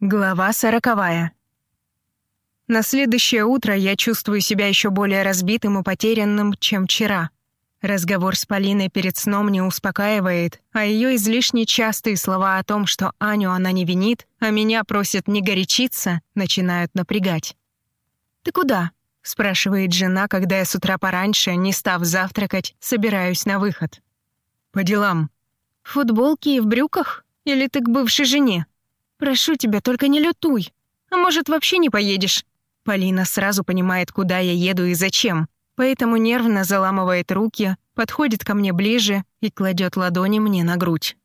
Глава сороковая. На следующее утро я чувствую себя еще более разбитым и потерянным, чем вчера. Разговор с Полиной перед сном не успокаивает, а ее излишне частые слова о том, что Аню она не винит, а меня просит не горячиться, начинают напрягать. «Ты куда?» — спрашивает жена, когда я с утра пораньше, не став завтракать, собираюсь на выход. «По делам». «В футболке и в брюках? Или ты к бывшей жене?» «Прошу тебя, только не лютуй. А может, вообще не поедешь?» Полина сразу понимает, куда я еду и зачем, поэтому нервно заламывает руки, подходит ко мне ближе и кладет ладони мне на грудь.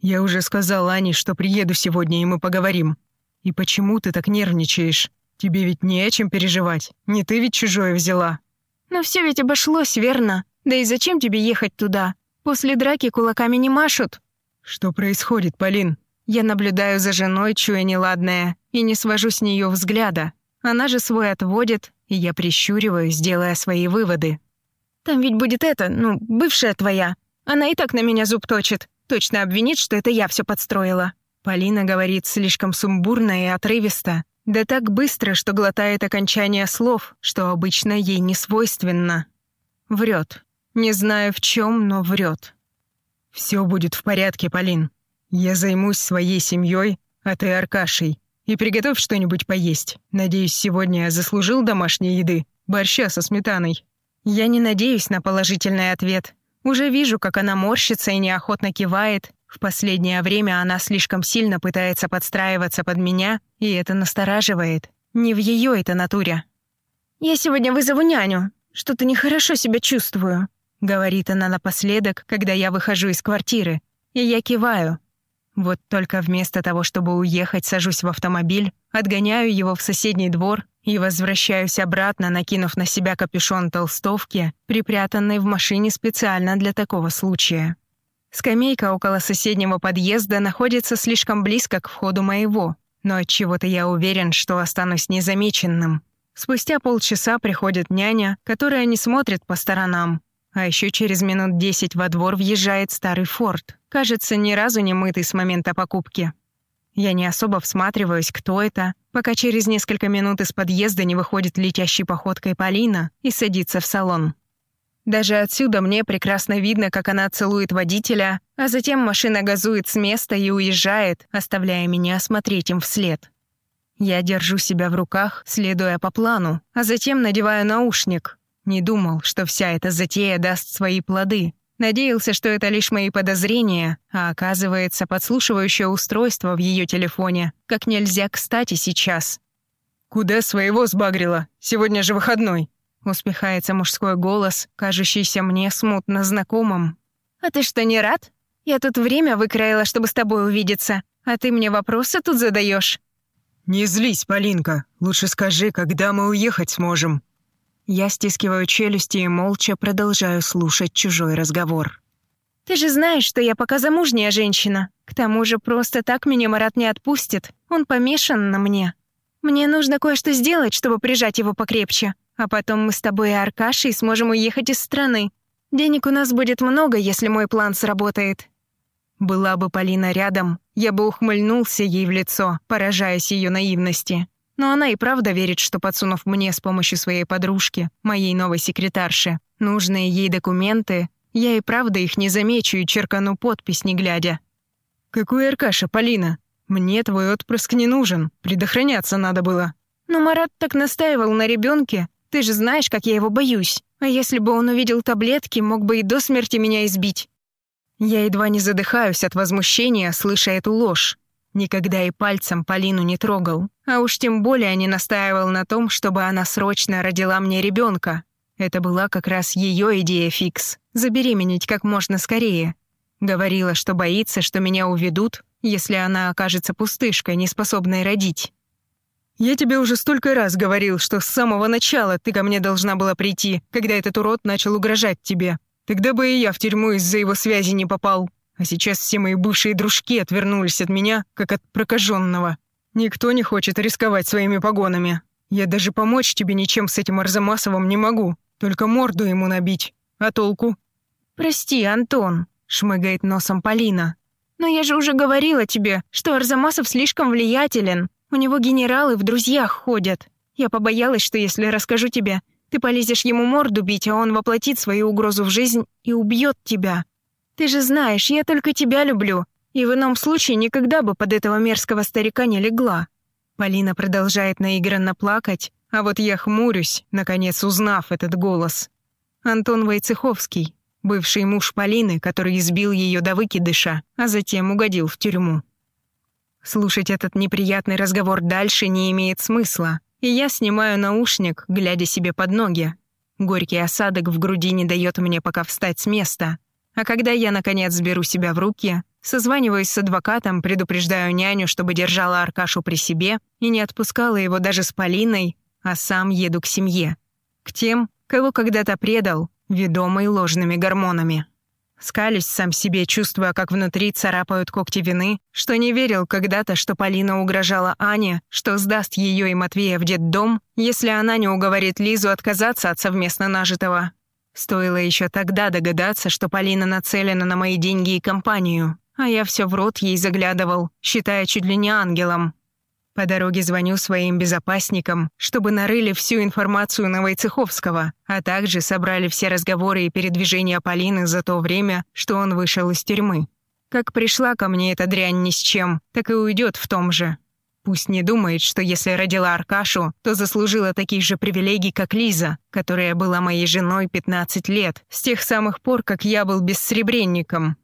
«Я уже сказал Ане, что приеду сегодня, и мы поговорим. И почему ты так нервничаешь? Тебе ведь не о чем переживать. Не ты ведь чужое взяла». «Но все ведь обошлось, верно? Да и зачем тебе ехать туда? После драки кулаками не машут». «Что происходит, Полин?» Я наблюдаю за женой, чуя неладное, и не свожу с нее взгляда. Она же свой отводит, и я прищуриваюсь, делая свои выводы. «Там ведь будет это, ну, бывшая твоя. Она и так на меня зуб точит. Точно обвинит, что это я все подстроила». Полина говорит слишком сумбурно и отрывисто. Да так быстро, что глотает окончание слов, что обычно ей не свойственно. Врет. Не знаю в чем, но врет. Все будет в порядке, Полин. «Я займусь своей семьей, а ты Аркашей. И приготовь что-нибудь поесть. Надеюсь, сегодня я заслужил домашней еды, борща со сметаной». Я не надеюсь на положительный ответ. Уже вижу, как она морщится и неохотно кивает. В последнее время она слишком сильно пытается подстраиваться под меня, и это настораживает. Не в ее это натуре. «Я сегодня вызову няню. Что-то нехорошо себя чувствую», — говорит она напоследок, когда я выхожу из квартиры. И я киваю, вот только вместо того, чтобы уехать, сажусь в автомобиль, отгоняю его в соседний двор и возвращаюсь обратно, накинув на себя капюшон толстовки, припрятанный в машине специально для такого случая. Скамейка около соседнего подъезда находится слишком близко к входу моего, но от чего-то я уверен, что останусь незамеченным. Спустя полчаса приходит няня, которая не смотрит по сторонам, а еще через минут десять во двор въезжает старый форт, кажется, ни разу не мытый с момента покупки. Я не особо всматриваюсь, кто это, пока через несколько минут из подъезда не выходит летящей походкой Полина и садится в салон. Даже отсюда мне прекрасно видно, как она целует водителя, а затем машина газует с места и уезжает, оставляя меня смотреть им вслед. Я держу себя в руках, следуя по плану, а затем надеваю наушник, не думал, что вся эта затея даст свои плоды. Надеялся, что это лишь мои подозрения, а оказывается подслушивающее устройство в ее телефоне, как нельзя кстати сейчас. «Куда своего сбагрила? Сегодня же выходной!» Успехается мужской голос, кажущийся мне смутно знакомым. «А ты что, не рад? Я тут время выкроила, чтобы с тобой увидеться, а ты мне вопросы тут задаешь. «Не злись, Полинка. Лучше скажи, когда мы уехать сможем?» Я стискиваю челюсти и молча продолжаю слушать чужой разговор. «Ты же знаешь, что я пока замужняя женщина. К тому же просто так меня Марат не отпустит. Он помешан на мне. Мне нужно кое-что сделать, чтобы прижать его покрепче. А потом мы с тобой и Аркашей сможем уехать из страны. Денег у нас будет много, если мой план сработает». Была бы Полина рядом, я бы ухмыльнулся ей в лицо, поражаясь ее наивности. Но она и правда верит, что подсунув мне с помощью своей подружки, моей новой секретарши, нужные ей документы, я и правда их не замечу и черкану подпись, не глядя. «Какой Аркаша, Полина? Мне твой отпрыск не нужен, предохраняться надо было». «Но Марат так настаивал на ребенке. Ты же знаешь, как я его боюсь. А если бы он увидел таблетки, мог бы и до смерти меня избить». Я едва не задыхаюсь от возмущения, слыша эту ложь. Никогда и пальцем Полину не трогал, а уж тем более не настаивал на том, чтобы она срочно родила мне ребенка. Это была как раз ее идея фикс — забеременеть как можно скорее. Говорила, что боится, что меня уведут, если она окажется пустышкой, неспособной родить. «Я тебе уже столько раз говорил, что с самого начала ты ко мне должна была прийти, когда этот урод начал угрожать тебе. Тогда бы и я в тюрьму из-за его связи не попал», а сейчас все мои бывшие дружки отвернулись от меня, как от прокаженного. Никто не хочет рисковать своими погонами. Я даже помочь тебе ничем с этим Арзамасовым не могу. Только морду ему набить. А толку? «Прости, Антон», — шмыгает носом Полина. «Но я же уже говорила тебе, что Арзамасов слишком влиятелен. У него генералы в друзьях ходят. Я побоялась, что если расскажу тебе, ты полезешь ему морду бить, а он воплотит свою угрозу в жизнь и убьет тебя. Ты же знаешь, я только тебя люблю, и в ином случае никогда бы под этого мерзкого старика не легла». Полина продолжает наигранно плакать, а вот я хмурюсь, наконец узнав этот голос. Антон Войцеховский, бывший муж Полины, который избил ее до выкидыша, а затем угодил в тюрьму. Слушать этот неприятный разговор дальше не имеет смысла, и я снимаю наушник, глядя себе под ноги. Горький осадок в груди не дает мне пока встать с места. А когда я, наконец, беру себя в руки, созваниваюсь с адвокатом, предупреждаю няню, чтобы держала Аркашу при себе и не отпускала его даже с Полиной, а сам еду к семье. К тем, кого когда-то предал, ведомый ложными гормонами. Скалюсь сам себе, чувствуя, как внутри царапают когти вины, что не верил когда-то, что Полина угрожала Ане, что сдаст ее и Матвея в детдом, если она не уговорит Лизу отказаться от совместно нажитого. Стоило еще тогда догадаться, что Полина нацелена на мои деньги и компанию, а я все в рот ей заглядывал, считая чуть ли не ангелом. По дороге звоню своим безопасникам, чтобы нарыли всю информацию на Войцеховского, а также собрали все разговоры и передвижения Полины за то время, что он вышел из тюрьмы. Как пришла ко мне эта дрянь ни с чем, так и уйдет в том же. Пусть не думает, что если родила Аркашу, то заслужила таких же привилегий, как Лиза, которая была моей женой 15 лет, с тех самых пор, как я был бессребренником.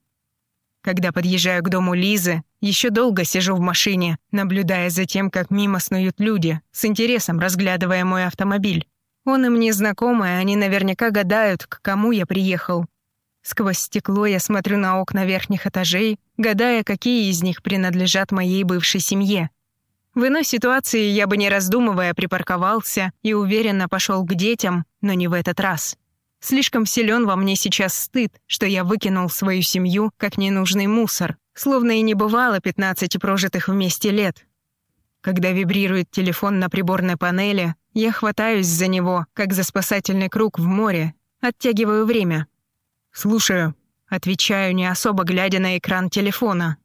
Когда подъезжаю к дому Лизы, еще долго сижу в машине, наблюдая за тем, как мимо снуют люди, с интересом разглядывая мой автомобиль. Он им не знакомый, они наверняка гадают, к кому я приехал. Сквозь стекло я смотрю на окна верхних этажей, гадая, какие из них принадлежат моей бывшей семье. В иной ситуации я бы не раздумывая припарковался и уверенно пошел к детям, но не в этот раз. Слишком силен во мне сейчас стыд, что я выкинул свою семью как ненужный мусор, словно и не бывало 15 прожитых вместе лет. Когда вибрирует телефон на приборной панели, я хватаюсь за него, как за спасательный круг в море, оттягиваю время. «Слушаю», — отвечаю, не особо глядя на экран телефона.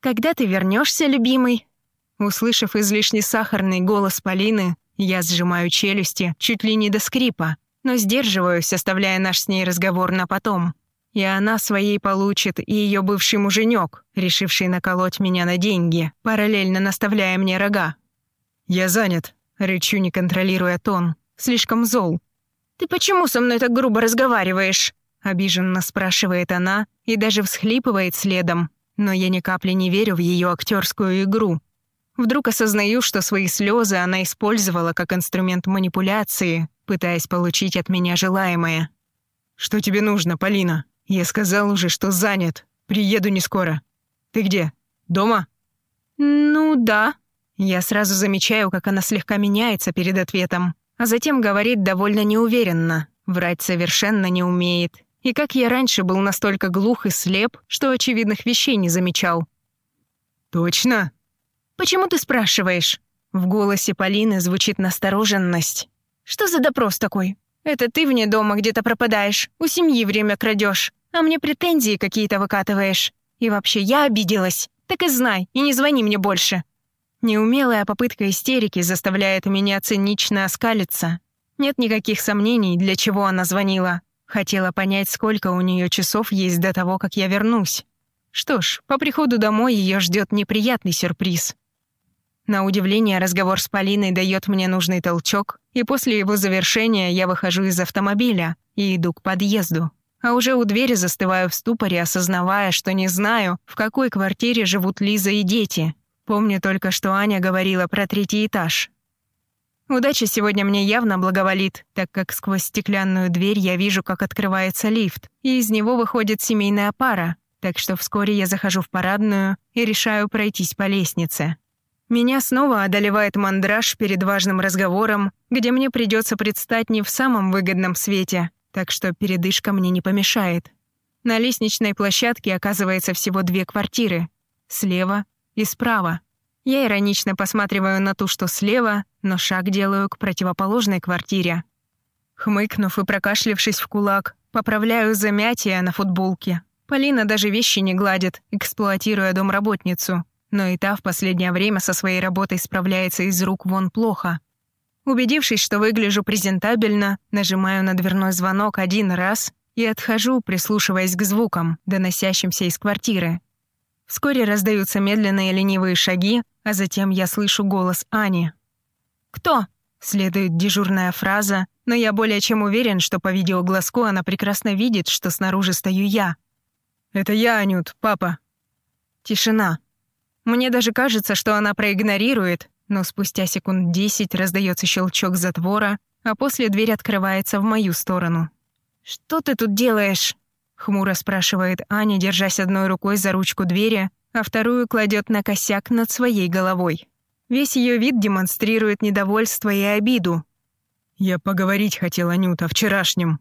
«Когда ты вернешься, любимый?» Услышав излишне сахарный голос Полины, я сжимаю челюсти чуть ли не до скрипа но сдерживаюсь, оставляя наш с ней разговор на потом. И она своей получит, и ее бывший муженек, решивший наколоть меня на деньги, параллельно наставляя мне рога. «Я занят», — рычу, не контролируя тон. Слишком зол. «Ты почему со мной так грубо разговариваешь?» Обиженно спрашивает она и даже всхлипывает следом, но я ни капли не верю в ее актерскую игру. Вдруг осознаю, что свои слезы она использовала как инструмент манипуляции, пытаясь получить от меня желаемое. «Что тебе нужно, Полина? Я сказал уже, что занят. Приеду не скоро. Ты где? Дома?» «Ну да». Я сразу замечаю, как она слегка меняется перед ответом, а затем говорит довольно неуверенно, врать совершенно не умеет. И как я раньше был настолько глух и слеп, что очевидных вещей не замечал. «Точно?» «Почему ты спрашиваешь?» В голосе Полины звучит настороженность. Что за допрос такой? Это ты вне дома где-то пропадаешь, у семьи время крадешь, а мне претензии какие-то выкатываешь. И вообще, я обиделась. Так и знай, и не звони мне больше». Неумелая попытка истерики заставляет меня цинично оскалиться. Нет никаких сомнений, для чего она звонила. Хотела понять, сколько у нее часов есть до того, как я вернусь. Что ж, по приходу домой ее ждет неприятный сюрприз. На удивление, разговор с Полиной дает мне нужный толчок, и после его завершения я выхожу из автомобиля и иду к подъезду. А уже у двери застываю в ступоре, осознавая, что не знаю, в какой квартире живут Лиза и дети. Помню только, что Аня говорила про третий этаж. Удача сегодня мне явно благоволит, так как сквозь стеклянную дверь я вижу, как открывается лифт, и из него выходит семейная пара, так что вскоре я захожу в парадную и решаю пройтись по лестнице. Меня снова одолевает мандраж перед важным разговором, где мне придется предстать не в самом выгодном свете, так что передышка мне не помешает. На лестничной площадке оказывается всего две квартиры. Слева и справа. Я иронично посматриваю на ту, что слева, но шаг делаю к противоположной квартире. Хмыкнув и прокашлившись в кулак, поправляю замятие на футболке. Полина даже вещи не гладит, эксплуатируя домработницу. Но и та в последнее время со своей работой справляется из рук вон плохо. Убедившись, что выгляжу презентабельно, нажимаю на дверной звонок один раз и отхожу, прислушиваясь к звукам, доносящимся из квартиры. Вскоре раздаются медленные ленивые шаги, а затем я слышу голос Ани. «Кто?» — следует дежурная фраза, но я более чем уверен, что по видеоглазку она прекрасно видит, что снаружи стою я. «Это я, Анют, папа». Тишина. Мне даже кажется, что она проигнорирует, но спустя секунд десять раздается щелчок затвора, а после дверь открывается в мою сторону. «Что ты тут делаешь?» — хмуро спрашивает Аня, держась одной рукой за ручку двери, а вторую кладет на косяк над своей головой. Весь ее вид демонстрирует недовольство и обиду. «Я поговорить хотела, Анюта, вчерашнем».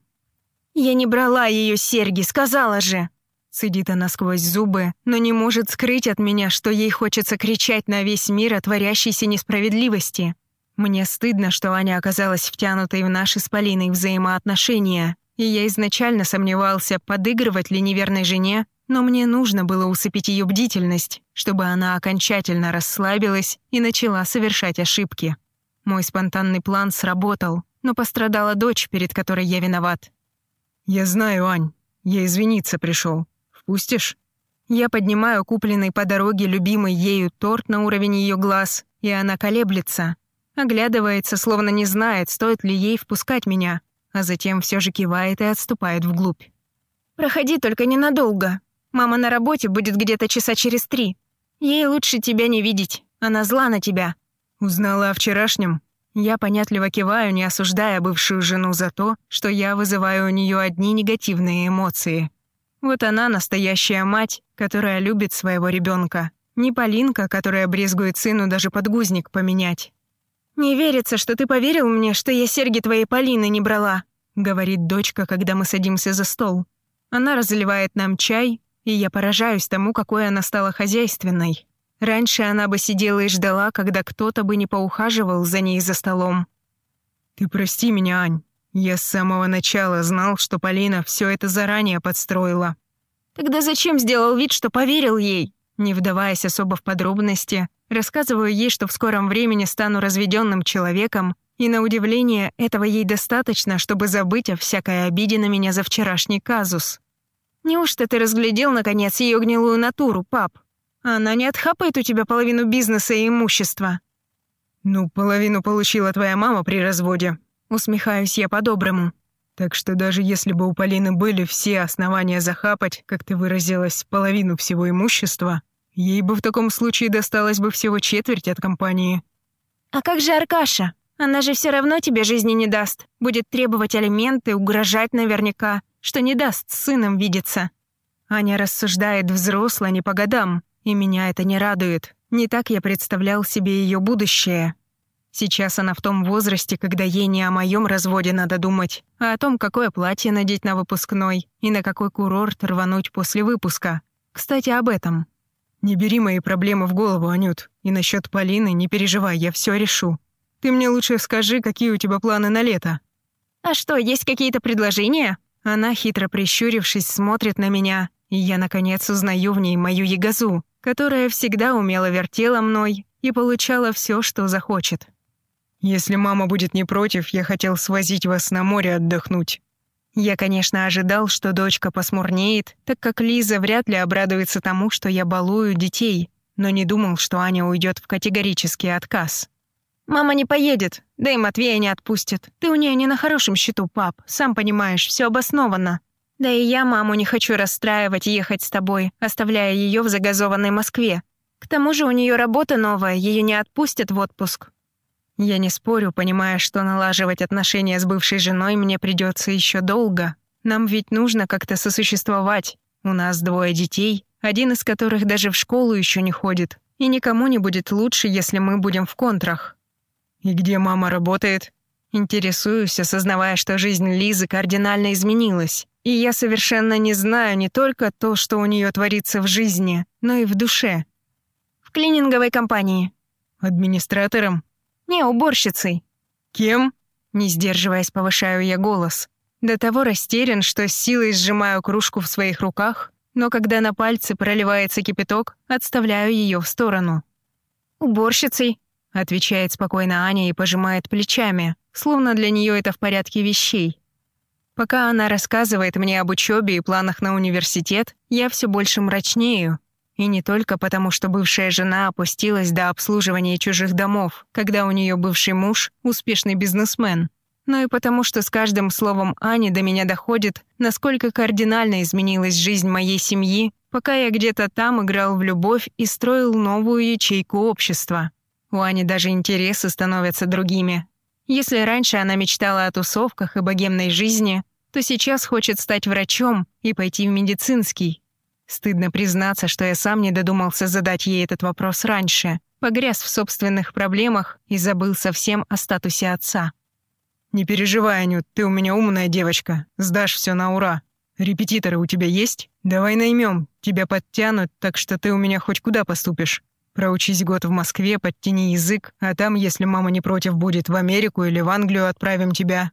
«Я не брала ее серьги, сказала же!» Цедит она сквозь зубы, но не может скрыть от меня, что ей хочется кричать на весь мир о творящейся несправедливости. Мне стыдно, что Аня оказалась втянутой в наши с Полиной взаимоотношения, и я изначально сомневался, подыгрывать ли неверной жене, но мне нужно было усыпить ее бдительность, чтобы она окончательно расслабилась и начала совершать ошибки. Мой спонтанный план сработал, но пострадала дочь, перед которой я виноват. «Я знаю, Ань, я извиниться пришел. Впустишь?» Я поднимаю купленный по дороге любимый ею торт на уровень ее глаз, и она колеблется. Оглядывается, словно не знает, стоит ли ей впускать меня, а затем все же кивает и отступает вглубь. «Проходи, только ненадолго. Мама на работе будет где-то часа через три. Ей лучше тебя не видеть, она зла на тебя». «Узнала о вчерашнем?» Я понятливо киваю, не осуждая бывшую жену за то, что я вызываю у нее одни негативные эмоции. Вот она настоящая мать, которая любит своего ребенка. Не Полинка, которая брезгует сыну даже подгузник поменять. «Не верится, что ты поверил мне, что я серьги твоей Полины не брала», говорит дочка, когда мы садимся за стол. Она разливает нам чай, и я поражаюсь тому, какой она стала хозяйственной. Раньше она бы сидела и ждала, когда кто-то бы не поухаживал за ней за столом. «Ты прости меня, Ань. Я с самого начала знал, что Полина все это заранее подстроила. Тогда зачем сделал вид, что поверил ей? Не вдаваясь особо в подробности, рассказываю ей, что в скором времени стану разведенным человеком, и на удивление этого ей достаточно, чтобы забыть о всякой обиде на меня за вчерашний казус. Неужто ты разглядел, наконец, ее гнилую натуру, пап? Она не отхапает у тебя половину бизнеса и имущества. Ну, половину получила твоя мама при разводе, Усмехаюсь я по-доброму. Так что даже если бы у Полины были все основания захапать, как ты выразилась, половину всего имущества, ей бы в таком случае досталось бы всего четверть от компании. А как же Аркаша? Она же все равно тебе жизни не даст. Будет требовать алименты, угрожать наверняка, что не даст сыном видеться. Аня рассуждает взросло, не по годам, и меня это не радует. Не так я представлял себе ее будущее. Сейчас она в том возрасте, когда ей не о моем разводе надо думать, а о том, какое платье надеть на выпускной и на какой курорт рвануть после выпуска. Кстати, об этом. Не бери мои проблемы в голову, Анют. И насчет Полины не переживай, я все решу. Ты мне лучше скажи, какие у тебя планы на лето. А что, есть какие-то предложения? Она, хитро прищурившись, смотрит на меня, и я, наконец, узнаю в ней мою ягозу, которая всегда умело вертела мной и получала все, что захочет. Если мама будет не против, я хотел свозить вас на море отдохнуть». Я, конечно, ожидал, что дочка посмурнеет, так как Лиза вряд ли обрадуется тому, что я балую детей, но не думал, что Аня уйдет в категорический отказ. «Мама не поедет, да и Матвея не отпустит. Ты у нее не на хорошем счету, пап, сам понимаешь, все обосновано. Да и я маму не хочу расстраивать ехать с тобой, оставляя ее в загазованной Москве. К тому же у нее работа новая, ее не отпустят в отпуск. Я не спорю, понимая, что налаживать отношения с бывшей женой мне придется еще долго. Нам ведь нужно как-то сосуществовать. У нас двое детей, один из которых даже в школу еще не ходит. И никому не будет лучше, если мы будем в контрах. И где мама работает? Интересуюсь, осознавая, что жизнь Лизы кардинально изменилась. И я совершенно не знаю не только то, что у нее творится в жизни, но и в душе. В клининговой компании. Администратором? Не, уборщицей. Кем? Не сдерживаясь, повышаю я голос. До того растерян, что с силой сжимаю кружку в своих руках, но когда на пальцы проливается кипяток, отставляю ее в сторону. «Уборщицей», — отвечает спокойно Аня и пожимает плечами, словно для нее это в порядке вещей. Пока она рассказывает мне об учебе и планах на университет, я все больше мрачнею. И не только потому, что бывшая жена опустилась до обслуживания чужих домов, когда у нее бывший муж — успешный бизнесмен, но и потому, что с каждым словом Ани до меня доходит, насколько кардинально изменилась жизнь моей семьи, пока я где-то там играл в любовь и строил новую ячейку общества. У Ани даже интересы становятся другими. Если раньше она мечтала о тусовках и богемной жизни, то сейчас хочет стать врачом и пойти в медицинский. Стыдно признаться, что я сам не додумался задать ей этот вопрос раньше, погряз в собственных проблемах и забыл совсем о статусе отца. «Не переживай, Анют, ты у меня умная девочка. Сдашь все на ура. Репетиторы у тебя есть? Давай наймем. Тебя подтянут, так что ты у меня хоть куда поступишь. Проучись год в Москве, подтяни язык, а там, если мама не против будет, в Америку или в Англию отправим тебя».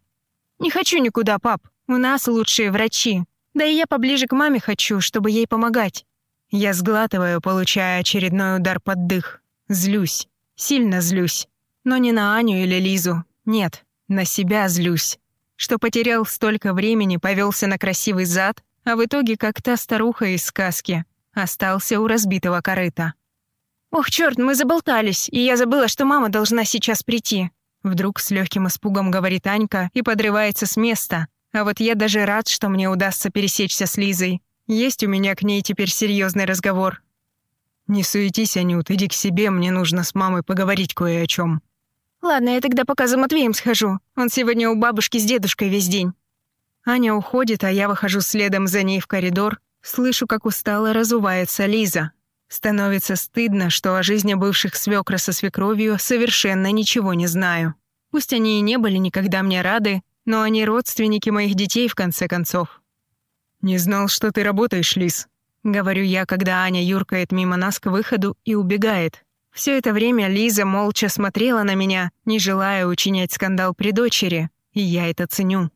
«Не хочу никуда, пап. У нас лучшие врачи. Да и я поближе к маме хочу, чтобы ей помогать». Я сглатываю, получая очередной удар под дых. Злюсь. Сильно злюсь. Но не на Аню или Лизу. Нет. На себя злюсь. Что потерял столько времени, повелся на красивый зад, а в итоге, как та старуха из сказки, остался у разбитого корыта. «Ох, черт, мы заболтались, и я забыла, что мама должна сейчас прийти». Вдруг с легким испугом говорит Анька и подрывается с места. А вот я даже рад, что мне удастся пересечься с Лизой. Есть у меня к ней теперь серьезный разговор. «Не суетись, Анют, иди к себе, мне нужно с мамой поговорить кое о чем. «Ладно, я тогда пока за Матвеем схожу. Он сегодня у бабушки с дедушкой весь день». Аня уходит, а я выхожу следом за ней в коридор. Слышу, как устало разувается Лиза. Становится стыдно, что о жизни бывших свекра со свекровью совершенно ничего не знаю. Пусть они и не были никогда мне рады, но они родственники моих детей, в конце концов. «Не знал, что ты работаешь, Лиз», — говорю я, когда Аня юркает мимо нас к выходу и убегает. Все это время Лиза молча смотрела на меня, не желая учинять скандал при дочери, и я это ценю.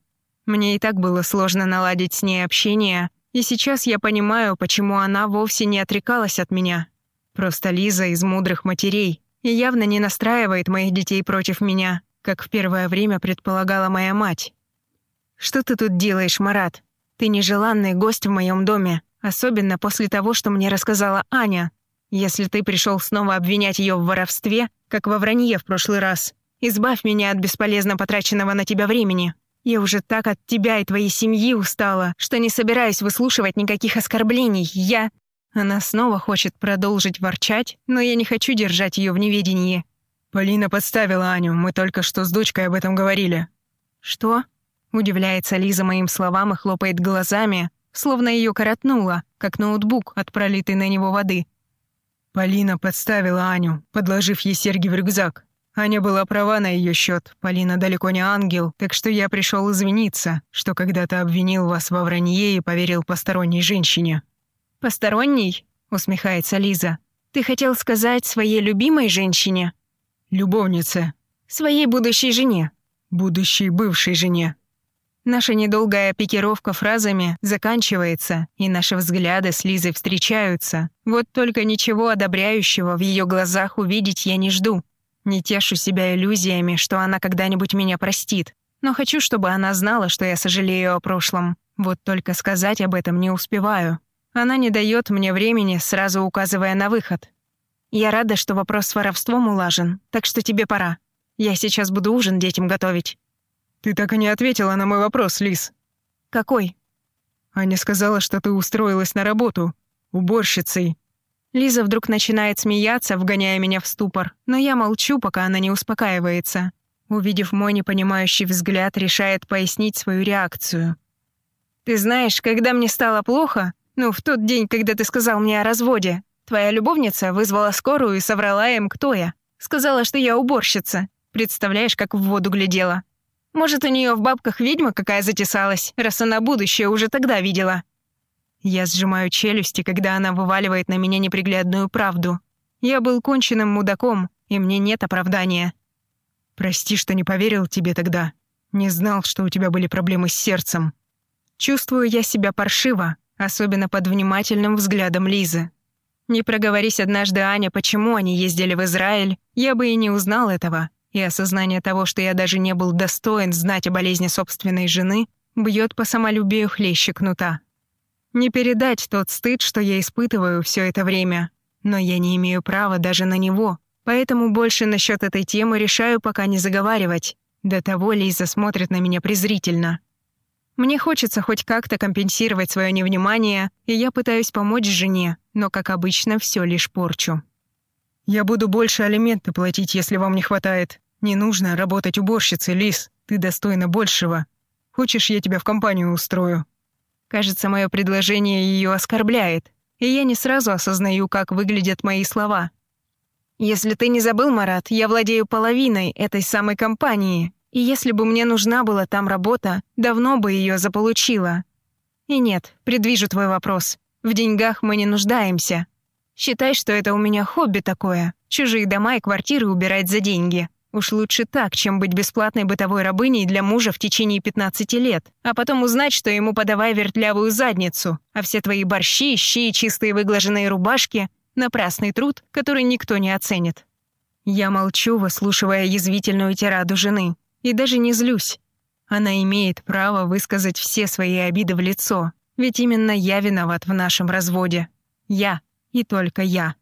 Мне и так было сложно наладить с ней общение, и сейчас я понимаю, почему она вовсе не отрекалась от меня. Просто Лиза из мудрых матерей и явно не настраивает моих детей против меня, как в первое время предполагала моя мать. «Что ты тут делаешь, Марат? Ты нежеланный гость в моем доме, особенно после того, что мне рассказала Аня», если ты пришел снова обвинять ее в воровстве, как во вранье в прошлый раз, избавь меня от бесполезно потраченного на тебя времени. Я уже так от тебя и твоей семьи устала, что не собираюсь выслушивать никаких оскорблений. Я...» Она снова хочет продолжить ворчать, но я не хочу держать ее в неведении. «Полина подставила Аню, мы только что с дочкой об этом говорили». «Что?» Удивляется Лиза моим словам и хлопает глазами, словно ее коротнуло, как ноутбук от пролитой на него воды. Полина подставила Аню, подложив ей серьги в рюкзак. Аня была права на ее счет. Полина далеко не ангел, так что я пришел извиниться, что когда-то обвинил вас во вранье и поверил посторонней женщине». «Посторонней?» — усмехается Лиза. «Ты хотел сказать своей любимой женщине?» «Любовнице». «Своей будущей жене». «Будущей бывшей жене». Наша недолгая пикировка фразами заканчивается, и наши взгляды с Лизой встречаются. Вот только ничего одобряющего в ее глазах увидеть я не жду. Не тешу себя иллюзиями, что она когда-нибудь меня простит. Но хочу, чтобы она знала, что я сожалею о прошлом. Вот только сказать об этом не успеваю. Она не дает мне времени, сразу указывая на выход. Я рада, что вопрос с воровством улажен, так что тебе пора. Я сейчас буду ужин детям готовить. «Ты так и не ответила на мой вопрос, Лис». «Какой?» Аня сказала, что ты устроилась на работу. Уборщицей. Лиза вдруг начинает смеяться, вгоняя меня в ступор, но я молчу, пока она не успокаивается. Увидев мой непонимающий взгляд, решает пояснить свою реакцию. «Ты знаешь, когда мне стало плохо, ну, в тот день, когда ты сказал мне о разводе, твоя любовница вызвала скорую и соврала им, кто я. Сказала, что я уборщица. Представляешь, как в воду глядела. Может, у нее в бабках ведьма какая затесалась, раз она будущее уже тогда видела. Я сжимаю челюсти, когда она вываливает на меня неприглядную правду. Я был конченным мудаком, и мне нет оправдания. Прости, что не поверил тебе тогда. Не знал, что у тебя были проблемы с сердцем. Чувствую я себя паршиво, особенно под внимательным взглядом Лизы. Не проговорись однажды Аня, почему они ездили в Израиль, я бы и не узнал этого, и осознание того, что я даже не был достоин знать о болезни собственной жены, бьет по самолюбию хлеще кнута. Не передать тот стыд, что я испытываю все это время, но я не имею права даже на него, поэтому больше насчет этой темы решаю пока не заговаривать. До того Лиза смотрит на меня презрительно. Мне хочется хоть как-то компенсировать свое невнимание, и я пытаюсь помочь жене, но, как обычно, все лишь порчу. «Я буду больше алименты платить, если вам не хватает. Не нужно работать уборщицей, Лиз. Ты достойна большего. Хочешь, я тебя в компанию устрою?» Кажется, мое предложение ее оскорбляет, и я не сразу осознаю, как выглядят мои слова. «Если ты не забыл, Марат, я владею половиной этой самой компании, и если бы мне нужна была там работа, давно бы ее заполучила. И нет, предвижу твой вопрос. В деньгах мы не нуждаемся. Считай, что это у меня хобби такое. Чужие дома и квартиры убирать за деньги. Уж лучше так, чем быть бесплатной бытовой рабыней для мужа в течение 15 лет, а потом узнать, что ему подавай вертлявую задницу, а все твои борщи, щи и чистые выглаженные рубашки — напрасный труд, который никто не оценит. Я молчу, выслушивая язвительную тираду жены. И даже не злюсь. Она имеет право высказать все свои обиды в лицо, ведь именно я виноват в нашем разводе. Я и только я.